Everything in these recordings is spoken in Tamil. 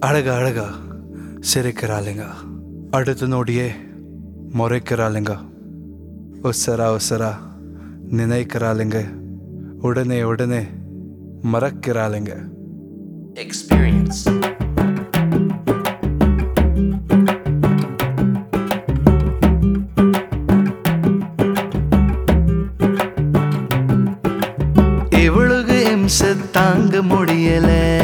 அழகா அழகா சிரிக்கிறாளுங்க. அடுத்த நொடியே முறைக்கிறாளுங்க. உசரா உசரா நினைக்கிறாளுங்க. உடனே உடனே மறக்கிறாளுங்க. Experience. இவளுக்கு இம்ச தாங்க முடியல.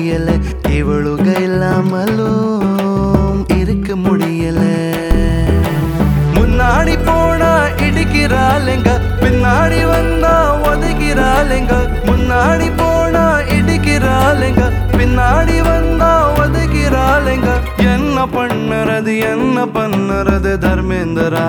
முடியல. இவளுக இல்லாமலும் இருக்க முடியல. முன்னாடி போனா இடிக்கிறாளுங்க பின்னாடி வந்தா ஒதுக்கிறாளுங்க. முன்னாடி போனா இடிக்கிறாளுங்க பின்னாடி வந்தா ஒதுக்கிறாளுங்க. என்ன பண்ணுறது என்ன பண்ணுறது தர்மேந்திரா?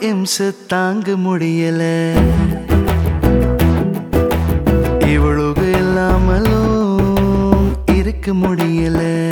இம்ச தாங்க முடியல. இவ்வளவு இல்லாமலும் இருக்க முடியலை.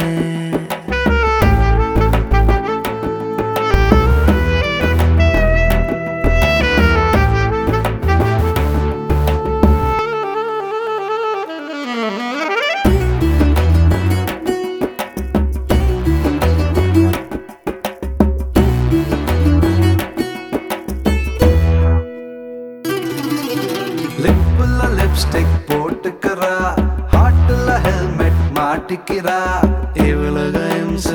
லிப்ஸ்டிக் போட்டுக்கிறா. ஹாட்டில் ஹெல்மெட் மாட்டிக்கிறா. இவ்வளவு இம்ச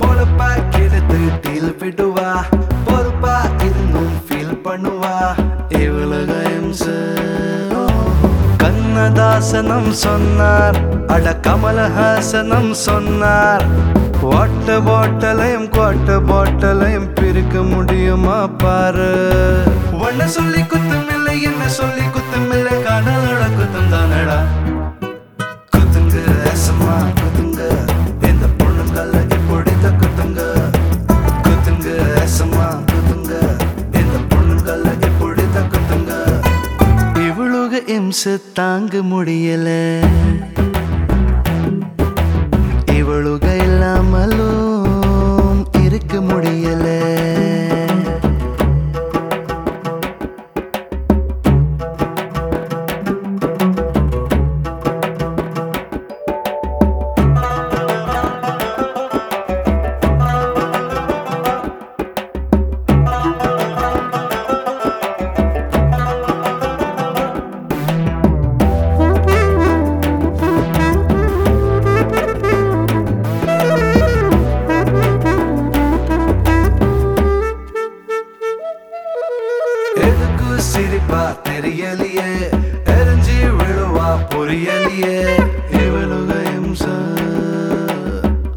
பொழப்பா கெடுத்து டீல் விடுவா. பொறுப்பா இன்னும் ஃபீல் பண்ணுவா. இவ்வளவு கண்ணதாசனம் சொன்னார். அட கமலஹாசனம் சொன்னார். வாட்ட பாட்டலையும் குவாட்ட பாட்டலையும் பிரிக்க முடியுமா பாரு? ஒன்ன சொல்லி இவளுக தாங்க முடியல. இவளுக இல்லாமலும் இருக்க முடியல. தெரியலையே எரிஞ்சு விழுவா புரியலையே. இவளுக இம்ச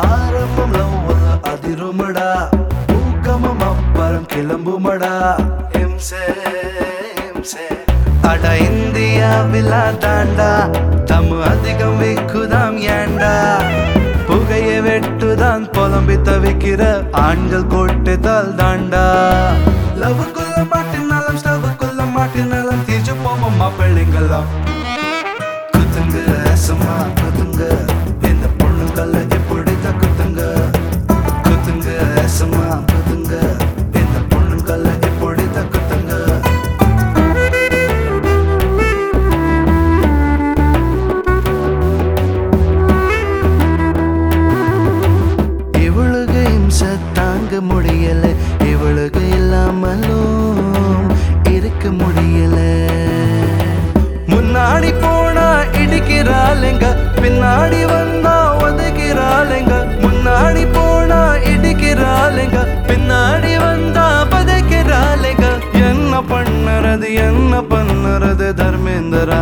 ஆரம்பம் லவ் அதிருமடா. ஊக்கமும் அப்புறம் கிளம்புமடா. இம்சே இம்சே அட இந்தியாவில் தாண்டா தம்மு அதிகம் விக்குதாம் ஏண்டா. புகைய வெட்டுதான் புலம்பி தவிக்கிற ஆண்கள் கோட்டுதால் தாண்டா லவ் குலம் மாப்பிள்ளைங்கெல்லாம் குத்துங்க சும்மா குத்துங்க. இந்த பொண்ணுங்கல்ல எப்படி குத்துங்க குத்துங்க சும்மா குத்துங்க. இந்த பொண்ணுங்கல்ல எப்படி குத்துங்க இவளுக்கு இம்ச தாங்க முடியல. இவளுக்கு இல்லாமலும் இருக்க முடியல. முன்னாடி போனா இடிக்கிறாளுங்க பின்னாடி வந்தா ஒதுக்கிறாளுங்க முன்னாடி போனா இடிக்கிறாளுங்க பின்னாடி வந்தா பதைக்கிறாளுங்க. என்ன பண்ணுறது என்ன பண்ணுறது தர்மேந்திரா?